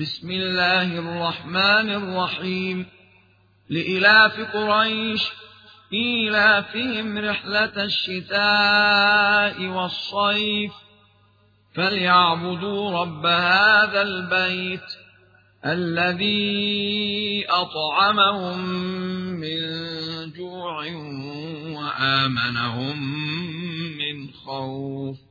بسم الله الرحمن الرحيم. لإلاف قريش إيلافهم رحلة الشتاء والصيف. فليعبدوا رب هذا البيت الذي أطعمهم من جوع وآمنهم من خوف.